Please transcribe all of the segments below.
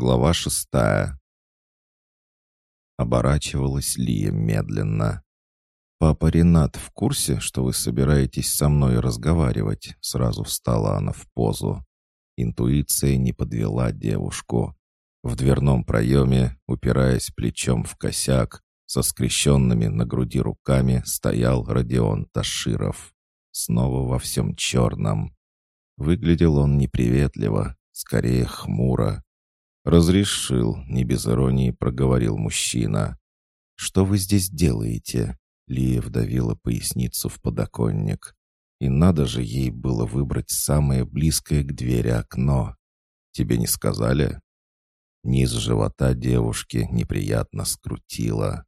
Глава шестая. Оборачивалась Лия медленно. «Папа Ренат в курсе, что вы собираетесь со мной разговаривать?» Сразу встала она в позу. Интуиция не подвела девушку. В дверном проеме, упираясь плечом в косяк, со скрещенными на груди руками стоял Родион Таширов. Снова во всем черном. Выглядел он неприветливо, скорее хмуро, «Разрешил», — не без иронии проговорил мужчина. «Что вы здесь делаете?» Лия вдавила поясницу в подоконник. И надо же ей было выбрать самое близкое к двери окно. «Тебе не сказали?» Низ живота девушки неприятно скрутило.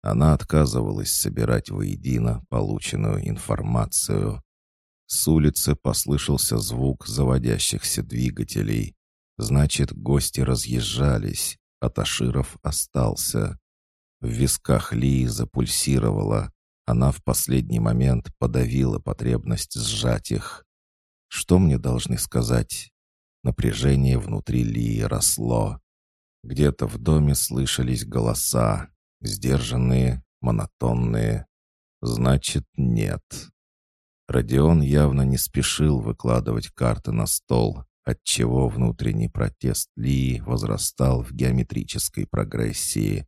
Она отказывалась собирать воедино полученную информацию. С улицы послышался звук заводящихся двигателей. Значит, гости разъезжались, а Таширов остался. В висках Лии запульсировала. Она в последний момент подавила потребность сжать их. Что мне должны сказать? Напряжение внутри Лии росло. Где-то в доме слышались голоса, сдержанные, монотонные. Значит, нет. Родион явно не спешил выкладывать карты на стол, отчего внутренний протест Ли возрастал в геометрической прогрессии.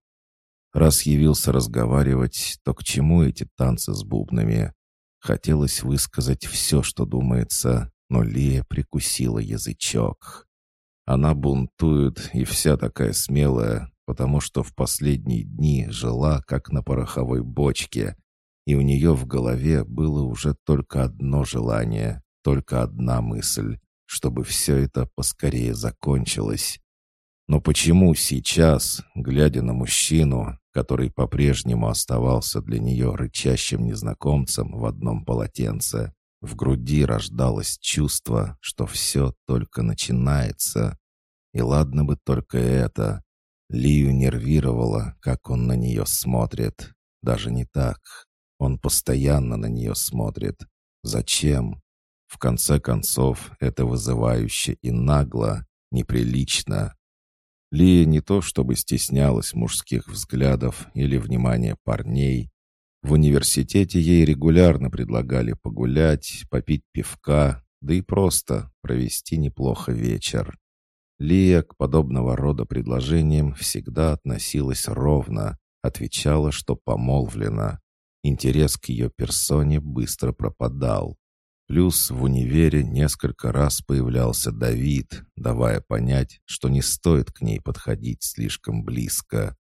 Раз явился разговаривать, то к чему эти танцы с бубнами? Хотелось высказать все, что думается, но Лия прикусила язычок. Она бунтует и вся такая смелая, потому что в последние дни жила как на пороховой бочке, и у нее в голове было уже только одно желание, только одна мысль чтобы все это поскорее закончилось. Но почему сейчас, глядя на мужчину, который по-прежнему оставался для нее рычащим незнакомцем в одном полотенце, в груди рождалось чувство, что все только начинается? И ладно бы только это. Лию нервировало, как он на нее смотрит. Даже не так. Он постоянно на нее смотрит. Зачем? В конце концов, это вызывающе и нагло, неприлично. Лия не то чтобы стеснялась мужских взглядов или внимания парней. В университете ей регулярно предлагали погулять, попить пивка, да и просто провести неплохо вечер. Лия к подобного рода предложениям всегда относилась ровно, отвечала, что помолвлена. Интерес к ее персоне быстро пропадал. Плюс в универе несколько раз появлялся Давид, давая понять, что не стоит к ней подходить слишком близко.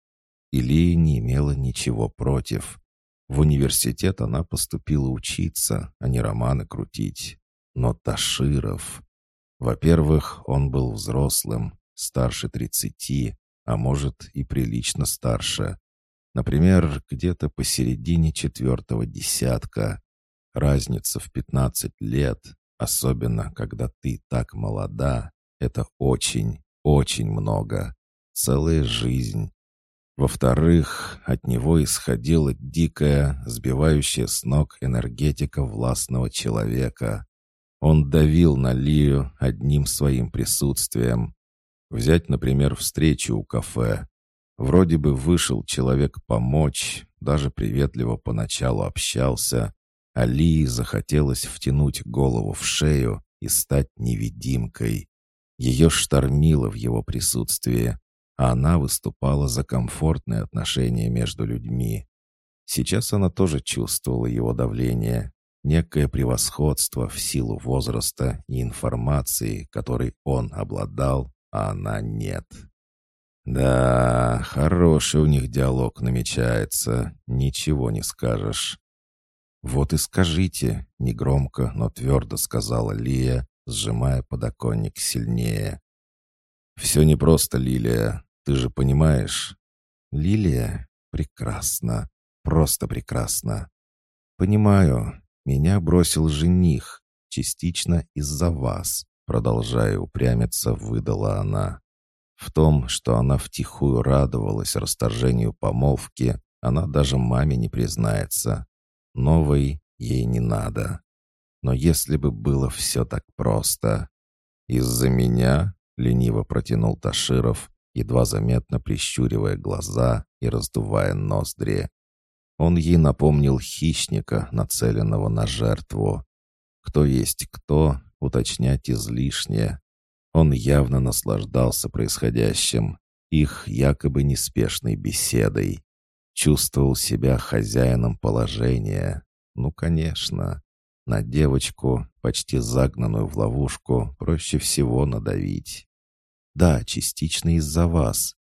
Илия не имела ничего против. В университет она поступила учиться, а не романы крутить. Но Таширов... Во-первых, он был взрослым, старше тридцати, а может и прилично старше. Например, где-то посередине четвертого десятка. Разница в 15 лет, особенно когда ты так молода, это очень, очень много. Целая жизнь. Во-вторых, от него исходила дикая, сбивающая с ног энергетика властного человека. Он давил на Лию одним своим присутствием. Взять, например, встречу у кафе. Вроде бы вышел человек помочь, даже приветливо поначалу общался, Алии захотелось втянуть голову в шею и стать невидимкой. Ее штормило в его присутствии, а она выступала за комфортные отношения между людьми. Сейчас она тоже чувствовала его давление, некое превосходство в силу возраста и информации, которой он обладал, а она нет. Да, хороший у них диалог намечается, ничего не скажешь. «Вот и скажите», — негромко, но твердо сказала Лия, сжимая подоконник сильнее. «Все непросто, Лилия, ты же понимаешь». «Лилия? Прекрасно. Просто прекрасно. Понимаю, меня бросил жених, частично из-за вас», продолжая упрямиться, выдала она. В том, что она втихую радовалась расторжению помолвки, она даже маме не признается. Новой ей не надо. Но если бы было все так просто... Из-за меня — лениво протянул Таширов, едва заметно прищуривая глаза и раздувая ноздри. Он ей напомнил хищника, нацеленного на жертву. Кто есть кто, уточнять излишне. Он явно наслаждался происходящим, их якобы неспешной беседой. Чувствовал себя хозяином положения. Ну, конечно. На девочку, почти загнанную в ловушку, проще всего надавить. Да, частично из-за вас.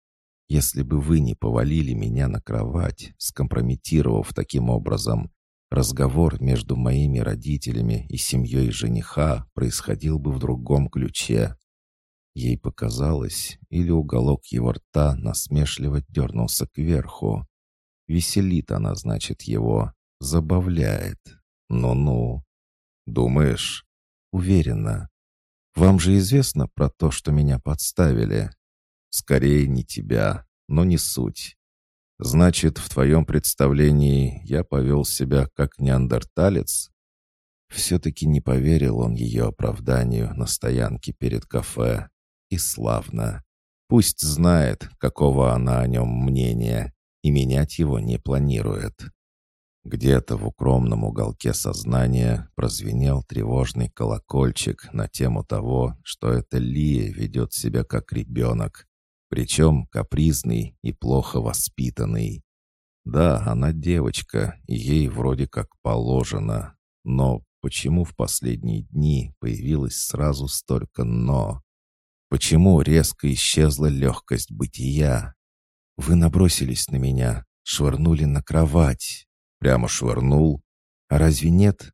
Если бы вы не повалили меня на кровать, скомпрометировав таким образом, разговор между моими родителями и семьей жениха происходил бы в другом ключе. Ей показалось, или уголок его рта насмешливо дернулся кверху. Веселит она, значит, его, забавляет. Ну-ну. Думаешь? Уверена. Вам же известно про то, что меня подставили. Скорее не тебя, но не суть. Значит, в твоем представлении я повел себя как неандерталец? Все-таки не поверил он ее оправданию на стоянке перед кафе. И славно. Пусть знает, какого она о нем мнения, и менять его не планирует. Где-то в укромном уголке сознания прозвенел тревожный колокольчик на тему того, что эта Лия ведет себя как ребенок, причем капризный и плохо воспитанный. Да, она девочка, и ей вроде как положено. Но почему в последние дни появилось сразу столько «но»? Почему резко исчезла легкость бытия? Вы набросились на меня, швырнули на кровать. Прямо швырнул. А разве нет?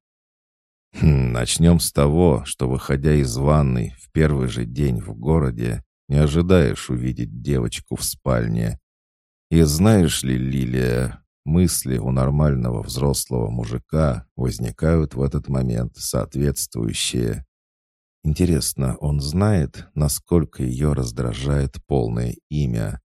Хм, начнем с того, что, выходя из ванной в первый же день в городе, не ожидаешь увидеть девочку в спальне. И знаешь ли, Лилия, мысли у нормального взрослого мужика возникают в этот момент соответствующие. Интересно, он знает, насколько ее раздражает полное имя?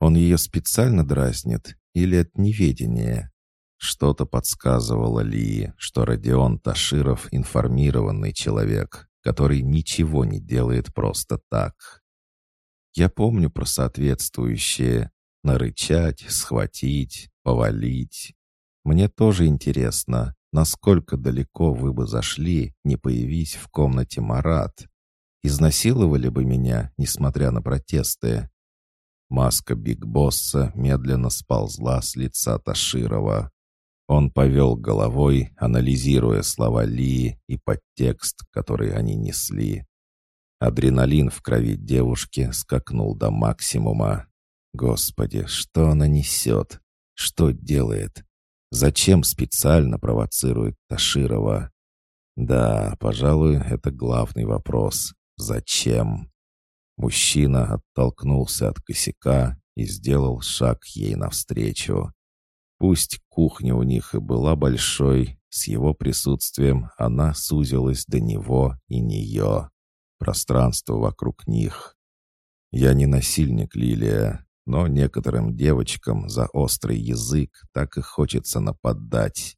Он ее специально дразнит или от неведения? Что-то подсказывало Ли, что Родион Таширов информированный человек, который ничего не делает просто так. Я помню про соответствующее нарычать, схватить, повалить. Мне тоже интересно, насколько далеко вы бы зашли, не появись в комнате Марат. Изнасиловали бы меня, несмотря на протесты. Маска Биг Босса медленно сползла с лица Таширова. Он повел головой, анализируя слова Ли и подтекст, который они несли. Адреналин в крови девушки скакнул до максимума. Господи, что она несет? Что делает? Зачем специально провоцирует Таширова? Да, пожалуй, это главный вопрос. Зачем? Мужчина оттолкнулся от косяка и сделал шаг ей навстречу. Пусть кухня у них и была большой, с его присутствием она сузилась до него и нее пространство вокруг них. Я не насильник, Лилия, но некоторым девочкам за острый язык так и хочется нападать.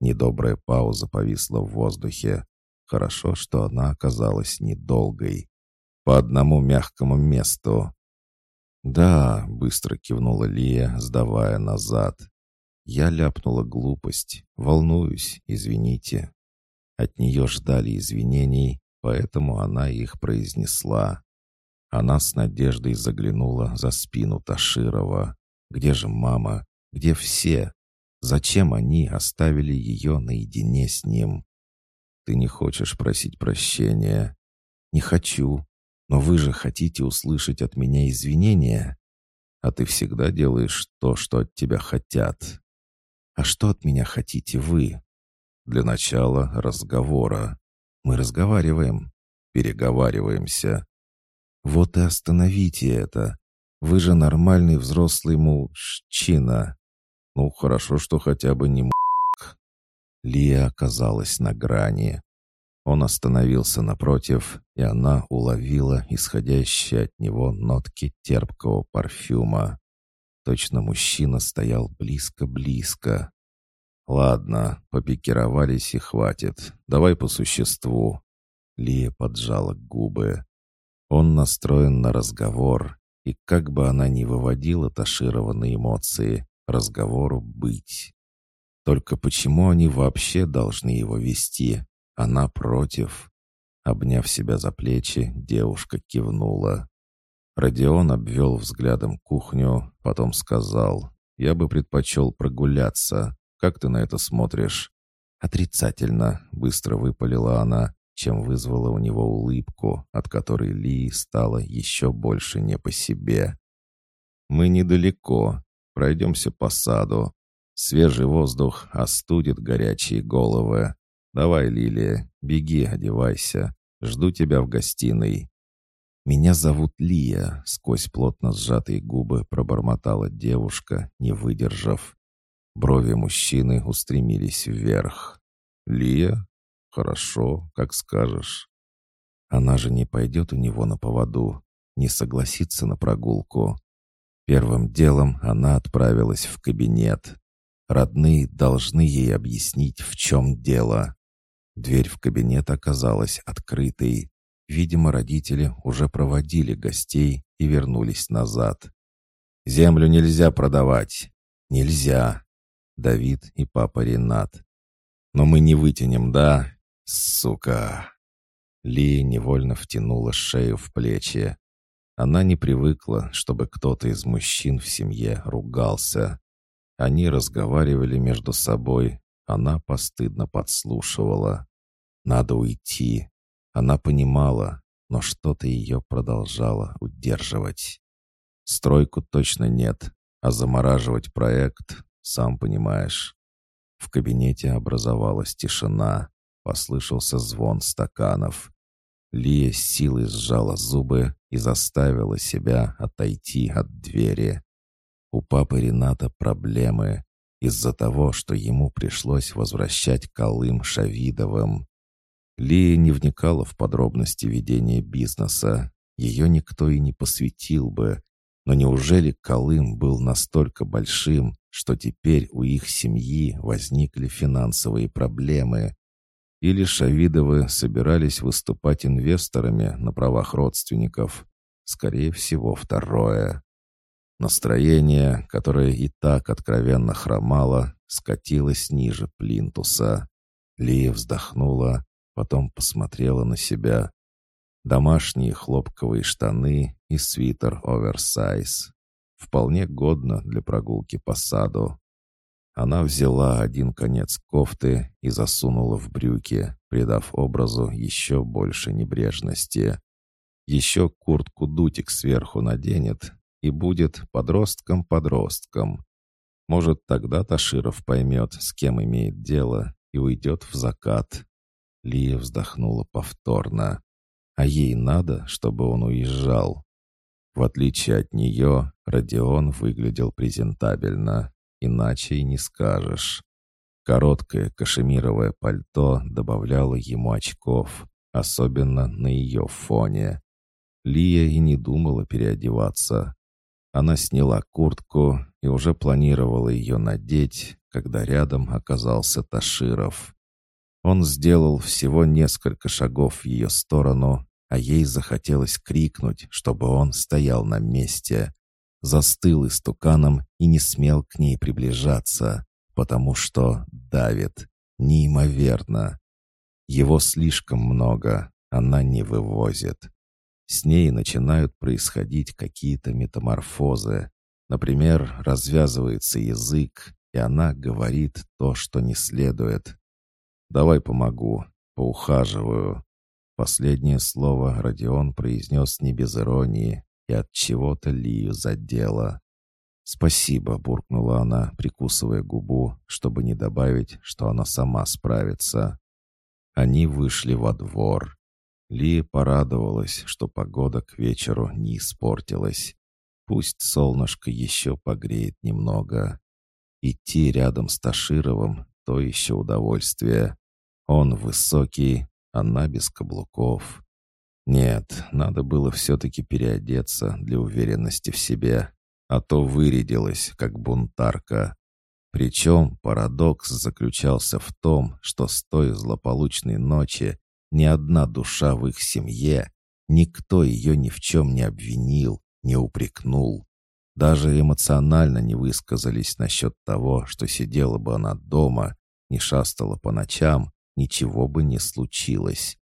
Недобрая пауза повисла в воздухе. Хорошо, что она оказалась недолгой. По одному мягкому месту. «Да», — быстро кивнула Лия, сдавая назад. Я ляпнула глупость. Волнуюсь, извините. От нее ждали извинений, поэтому она их произнесла. Она с надеждой заглянула за спину Таширова. «Где же мама? Где все? Зачем они оставили ее наедине с ним?» «Ты не хочешь просить прощения?» «Не хочу. Но вы же хотите услышать от меня извинения?» «А ты всегда делаешь то, что от тебя хотят». «А что от меня хотите вы?» «Для начала разговора. Мы разговариваем, переговариваемся. Вот и остановите это. Вы же нормальный взрослый мужчина. Ну, хорошо, что хотя бы не м***к. Лия оказалась на грани. Он остановился напротив, и она уловила исходящие от него нотки терпкого парфюма. Точно мужчина стоял близко-близко. «Ладно, попикировались и хватит. Давай по существу». Лия поджала губы. Он настроен на разговор, и как бы она ни выводила Таширова эмоции, разговору быть. Только почему они вообще должны его вести? Она против. Обняв себя за плечи, девушка кивнула. Родион обвел взглядом кухню, потом сказал, «Я бы предпочел прогуляться. Как ты на это смотришь?» «Отрицательно», — быстро выпалила она, чем вызвала у него улыбку, от которой Ли стало еще больше не по себе. «Мы недалеко. Пройдемся по саду. Свежий воздух остудит горячие головы. Давай, Лилия, беги, одевайся. Жду тебя в гостиной». «Меня зовут Лия», — сквозь плотно сжатые губы пробормотала девушка, не выдержав. Брови мужчины устремились вверх. «Лия? Хорошо, как скажешь». Она же не пойдет у него на поводу, не согласится на прогулку. Первым делом она отправилась в кабинет. Родные должны ей объяснить, в чем дело. Дверь в кабинет оказалась открытой. Видимо, родители уже проводили гостей и вернулись назад. «Землю нельзя продавать!» «Нельзя!» Давид и папа Ренат. «Но мы не вытянем, да? Сука!» Лия невольно втянула шею в плечи. Она не привыкла, чтобы кто-то из мужчин в семье ругался. Они разговаривали между собой, она постыдно подслушивала. «Надо уйти. Она понимала, но что-то ее продолжало удерживать. Стройку точно нет, а замораживать проект, сам понимаешь. В кабинете образовалась тишина, послышался звон стаканов. Лия силой сжала зубы и заставила себя отойти от двери. У папы Рената проблемы из-за того, что ему пришлось возвращать Колым Шавидовым. Лия не вникала в подробности ведения бизнеса. Ее никто и не посвятил бы. Но неужели Колым был настолько большим, что теперь у их семьи возникли финансовые проблемы? Или Шавидовы собирались выступать инвесторами на правах родственников? Скорее всего, второе. Настроение, которое и так откровенно хромало, скатилось ниже плинтуса. Лия вздохнула, потом посмотрела на себя. Домашние хлопковые штаны и свитер оверсайз. Вполне годно для прогулки по саду. Она взяла один конец кофты и засунула в брюки, придав образу еще больше небрежности. Еще куртку-дутик сверху наденет и будет подростком-подростком. Может, тогда Таширов поймет, с кем имеет дело, и уйдет в закат. Лия вздохнула повторно. А ей надо, чтобы он уезжал. В отличие от нее, Родион выглядел презентабельно. Иначе и не скажешь. Короткое кашемировое пальто добавляло ему очков, особенно на ее фоне. Лия и не думала переодеваться. Она сняла куртку и уже планировала ее надеть, когда рядом оказался Таширов. Он сделал всего несколько шагов в ее сторону, а ей захотелось крикнуть, чтобы он стоял на месте. Застыл истуканом и не смел к ней приближаться, потому что давит неимоверно. Его слишком много, она не вывозит. С ней начинают происходить какие-то метаморфозы. Например, развязывается язык, и она говорит то, что не следует, «Давай помогу, поухаживаю». Последнее слово Родион произнес не без иронии и от чего-то Лию задело. «Спасибо», — буркнула она, прикусывая губу, чтобы не добавить, что она сама справится. Они вышли во двор. Лия порадовалась, что погода к вечеру не испортилась. Пусть солнышко еще погреет немного. Идти рядом с Ташировым — то еще удовольствие. Он высокий, она без каблуков. Нет, надо было все-таки переодеться для уверенности в себе, а то вырядилась, как бунтарка. Причем парадокс заключался в том, что с той злополучной ночи ни одна душа в их семье, Никто ее ни в чем не обвинил, не упрекнул. Даже эмоционально не высказались насчет того, что сидела бы она дома, не шастала по ночам, ничего бы не случилось.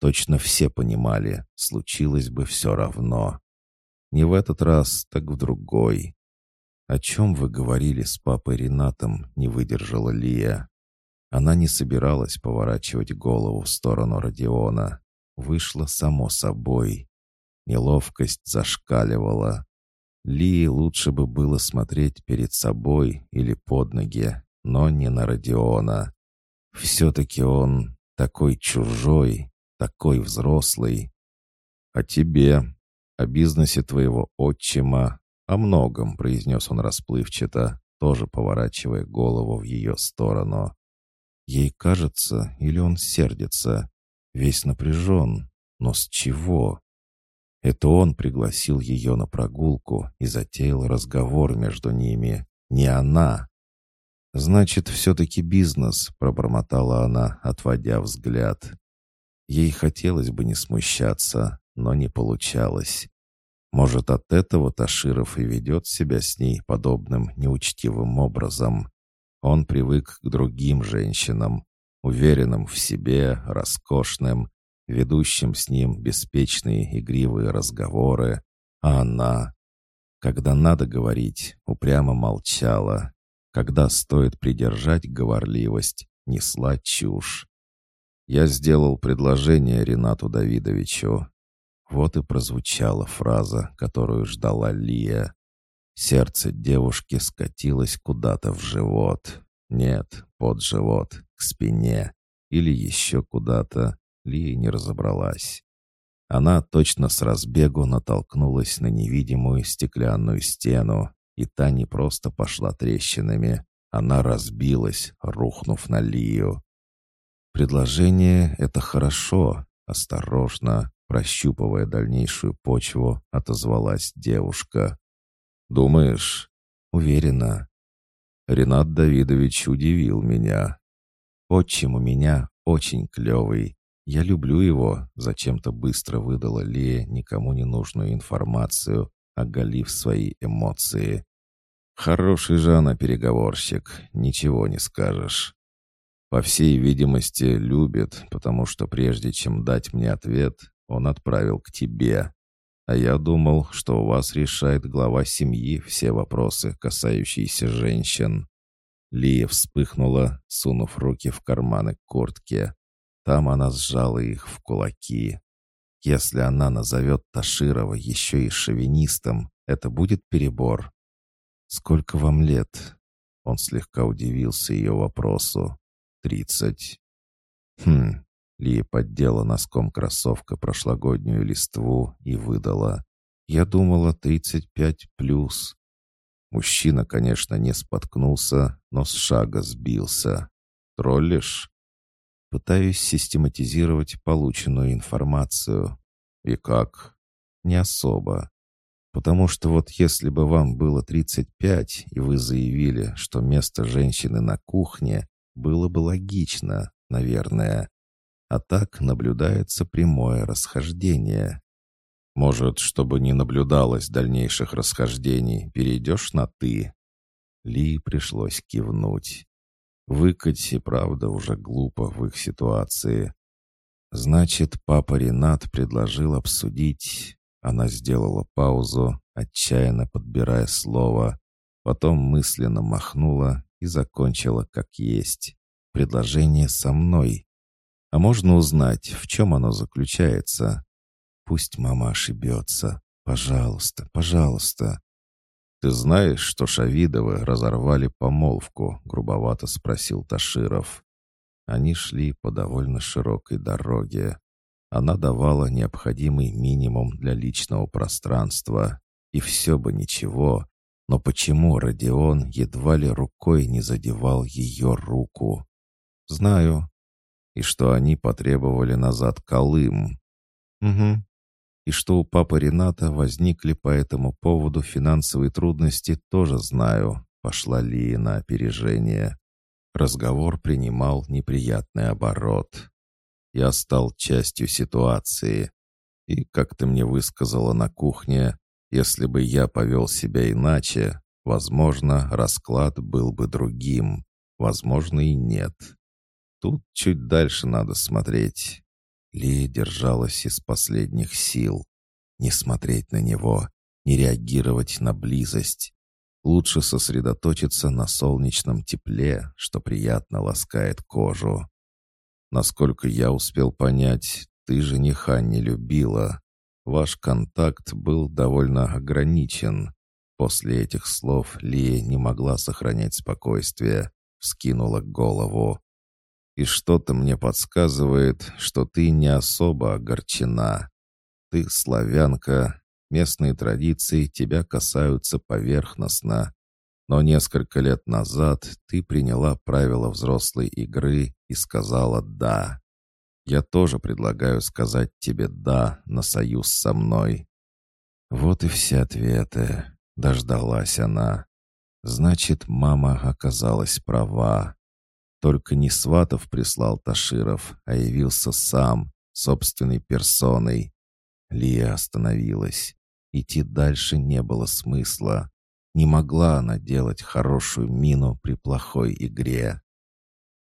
Точно все понимали, случилось бы все равно. Не в этот раз, так в другой. «О чем вы говорили с папой Ренатом?» — не выдержала Лия. Она не собиралась поворачивать голову в сторону Родиона. Вышло само собой. Неловкость зашкаливала. Лии лучше бы было смотреть перед собой или под ноги, но не на Родиона. Все-таки он такой чужой, такой взрослый. «О тебе, о бизнесе твоего отчима, о многом», — произнес он расплывчато, тоже поворачивая голову в ее сторону. Ей кажется, или он сердится, весь напряжен, но с чего? Это он пригласил ее на прогулку и затеял разговор между ними, не она. «Значит, все-таки бизнес», — пробормотала она, отводя взгляд. Ей хотелось бы не смущаться, но не получалось. Может, от этого Таширов и ведет себя с ней подобным неучтивым образом. Он привык к другим женщинам, уверенным в себе, роскошным, ведущим с ним беспечные игривые разговоры, а она, когда надо говорить, упрямо молчала, когда стоит придержать говорливость, несла чушь. Я сделал предложение Ренату Давидовичу. Вот и прозвучала фраза, которую ждала Лия. Сердце девушки скатилось куда-то в живот. Нет, под живот, к спине. Или еще куда-то. Лия не разобралась. Она точно с разбегу натолкнулась на невидимую стеклянную стену, и та не просто пошла трещинами. Она разбилась, рухнув на Лию. Предложение — это хорошо, осторожно, прощупывая дальнейшую почву, отозвалась девушка. «Думаешь?» «Уверена». Ренат Давидович удивил меня. «Отчим у меня очень клевый. Я люблю его», — зачем-то быстро выдала Лея никому не нужную информацию, оголив свои эмоции. «Хороший же она переговорщик, ничего не скажешь». По всей видимости, любит, потому что прежде чем дать мне ответ, он отправил к тебе. А я думал, что у вас решает глава семьи все вопросы, касающиеся женщин. Лия вспыхнула, сунув руки в карманы куртки. Там она сжала их в кулаки. Если она назовет Таширова еще и шовинистом, это будет перебор. «Сколько вам лет?» Он слегка удивился ее вопросу. Тридцать. Хм. Лия поддела носком кроссовка прошлогоднюю листву и выдала. Я думала, тридцать пять плюс. Мужчина, конечно, не споткнулся, но с шага сбился. Троллишь? Пытаюсь систематизировать полученную информацию. И как? Не особо. Потому что вот если бы вам было 35, и вы заявили, что место женщины на кухне, было бы логично, наверное. А так наблюдается прямое расхождение. Может, чтобы не наблюдалось дальнейших расхождений, перейдешь на «ты»?» Ли пришлось кивнуть. Выкать и правда уже глупо в их ситуации. Значит, папа Ренат предложил обсудить... Она сделала паузу, отчаянно подбирая слово, потом мысленно махнула и закончила как есть. Предложение со мной. А можно узнать, в чем оно заключается? Пусть мама ошибется. Пожалуйста, пожалуйста. «Ты знаешь, что Шавидовы разорвали помолвку?» — грубовато спросил Таширов. Они шли по довольно широкой дороге. Она давала необходимый минимум для личного пространства. И все бы ничего, но почему Родион едва ли рукой не задевал ее руку? Знаю. И что они потребовали назад Колым. Угу. И что у папы Рената возникли по этому поводу финансовые трудности, тоже знаю. Пошла Лия на опережение. Разговор принимал неприятный оборот. Я стал частью ситуации. И, как ты мне высказала на кухне, если бы я повел себя иначе, возможно, расклад был бы другим, возможно и нет. Тут чуть дальше надо смотреть. Ли держалась из последних сил. Не смотреть на него, не реагировать на близость. Лучше сосредоточиться на солнечном тепле, что приятно ласкает кожу. Насколько я успел понять, ты жениха не любила. Ваш контакт был довольно ограничен. После этих слов Лия не могла сохранять спокойствие, вскинула голову. И что-то мне подсказывает, что ты не особо огорчена. Ты славянка, местные традиции тебя касаются поверхностно. Но несколько лет назад ты приняла правила взрослой игры и сказала «да». Я тоже предлагаю сказать тебе «да» на союз со мной. Вот и все ответы. Дождалась она. Значит, мама оказалась права. Только не Сватов прислал Таширов, а явился сам, собственной персоной. Лия остановилась. Идти дальше не было смысла. Не могла она делать хорошую мину при плохой игре.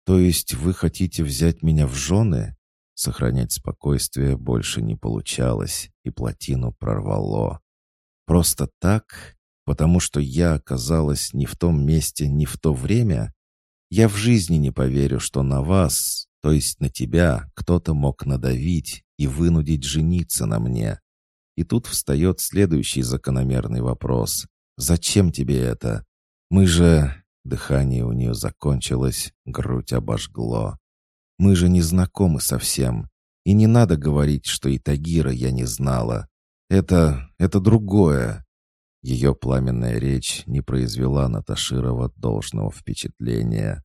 «То есть вы хотите взять меня в жены?» Сохранять спокойствие больше не получалось, и плотину прорвало. «Просто так? Потому что я оказалась не в том месте, не в то время? Я в жизни не поверю, что на вас, то есть на тебя, кто-то мог надавить и вынудить жениться на мне. И тут встает следующий закономерный вопрос. «Зачем тебе это? Мы же...» Дыхание у нее закончилось, грудь обожгло. Мы же не знакомы совсем. И не надо говорить, что и Тагира я не знала. Это... это другое». Ее пламенная речь не произвела на Таширова должного впечатления.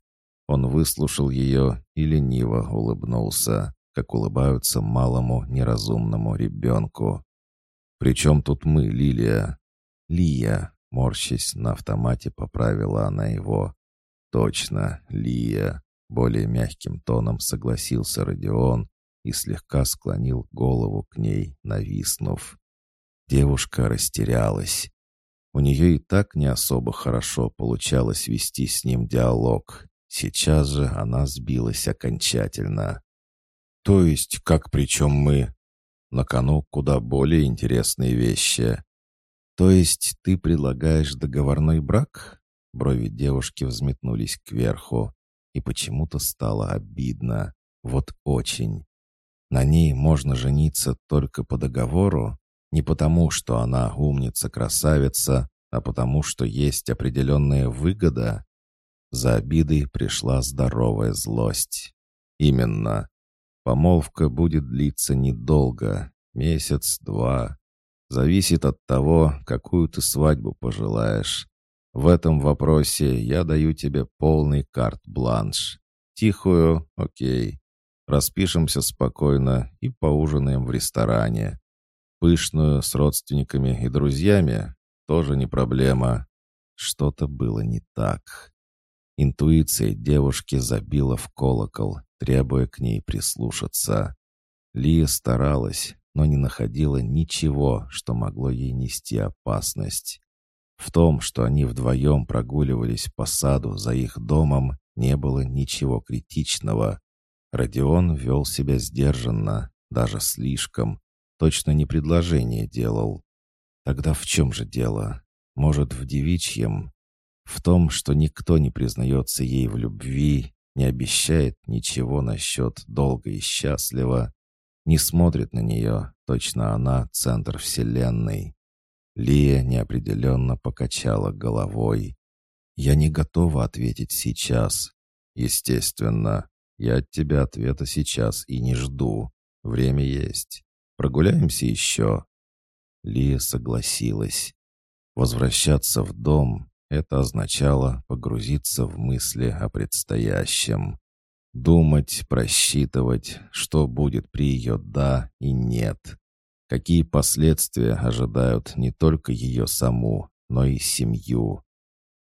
Он выслушал ее и лениво улыбнулся, как улыбаются малому неразумному ребенку. «Причем тут мы, Лилия?» «Лия», — морщась на автомате, поправила она его. «Точно, Лия. Более мягким тоном согласился Родион и слегка склонил голову к ней, нависнув. Девушка растерялась. У нее и так не особо хорошо получалось вести с ним диалог. Сейчас же она сбилась окончательно. «То есть, как причем мы?» На кону куда более интересные вещи. «То есть ты предлагаешь договорной брак?» Брови девушки взметнулись кверху и почему-то стало обидно. Вот очень. На ней можно жениться только по договору, не потому, что она умница-красавица, а потому, что есть определенная выгода. За обидой пришла здоровая злость. Именно. Помолвка будет длиться недолго, месяц-два. Зависит от того, какую ты свадьбу пожелаешь. В этом вопросе я даю тебе полный карт-бланш. Тихую, окей. Распишемся спокойно и поужинаем в ресторане. Пышную с родственниками и друзьями тоже не проблема. Что-то было не так. Интуиция девушки забила в колокол, требуя к ней прислушаться. Лия старалась, но не находила ничего, что могло ей нести опасность. В том, что они вдвоем прогуливались по саду за их домом, не было ничего критичного. Родион вел себя сдержанно, даже слишком. Точно не предложение делал. Тогда в чем же дело? Может, в девичьем? В том, что никто не признается ей в любви, не обещает ничего насчет долго и счастливо, не смотрит на нее, точно она — центр вселенной. Лия неопределенно покачала головой. «Я не готова ответить сейчас. Естественно, я от тебя ответа сейчас и не жду. Время есть. Прогуляемся еще». Лия согласилась. Возвращаться в дом — это означало погрузиться в мысли о предстоящем. Думать, просчитывать, что будет при ее «да» и «нет» какие последствия ожидают не только ее саму, но и семью.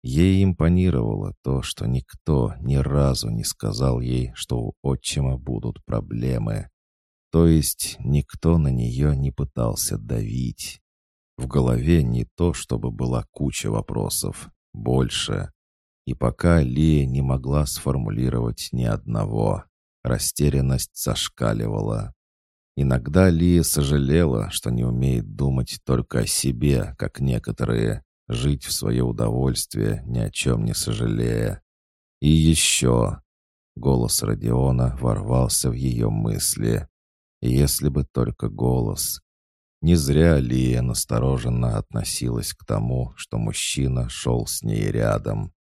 Ей импонировало то, что никто ни разу не сказал ей, что у отчима будут проблемы. То есть никто на нее не пытался давить. В голове не то, чтобы была куча вопросов, больше. И пока Лия не могла сформулировать ни одного, растерянность зашкаливала. Иногда Лия сожалела, что не умеет думать только о себе, как некоторые, жить в свое удовольствие, ни о чем не сожалея. И еще. Голос Родиона ворвался в ее мысли. Если бы только голос. Не зря Лия настороженно относилась к тому, что мужчина шел с ней рядом,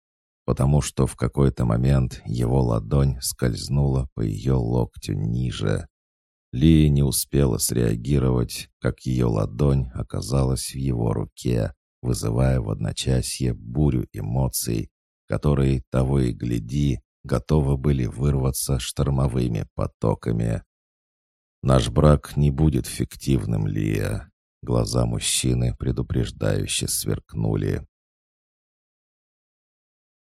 потому что в какой-то момент его ладонь скользнула по ее локтю ниже. Лия не успела среагировать, как ее ладонь оказалась в его руке, вызывая в одночасье бурю эмоций, которые, того и гляди, готовы были вырваться штормовыми потоками. «Наш брак не будет фиктивным, Лия». Глаза мужчины предупреждающе сверкнули.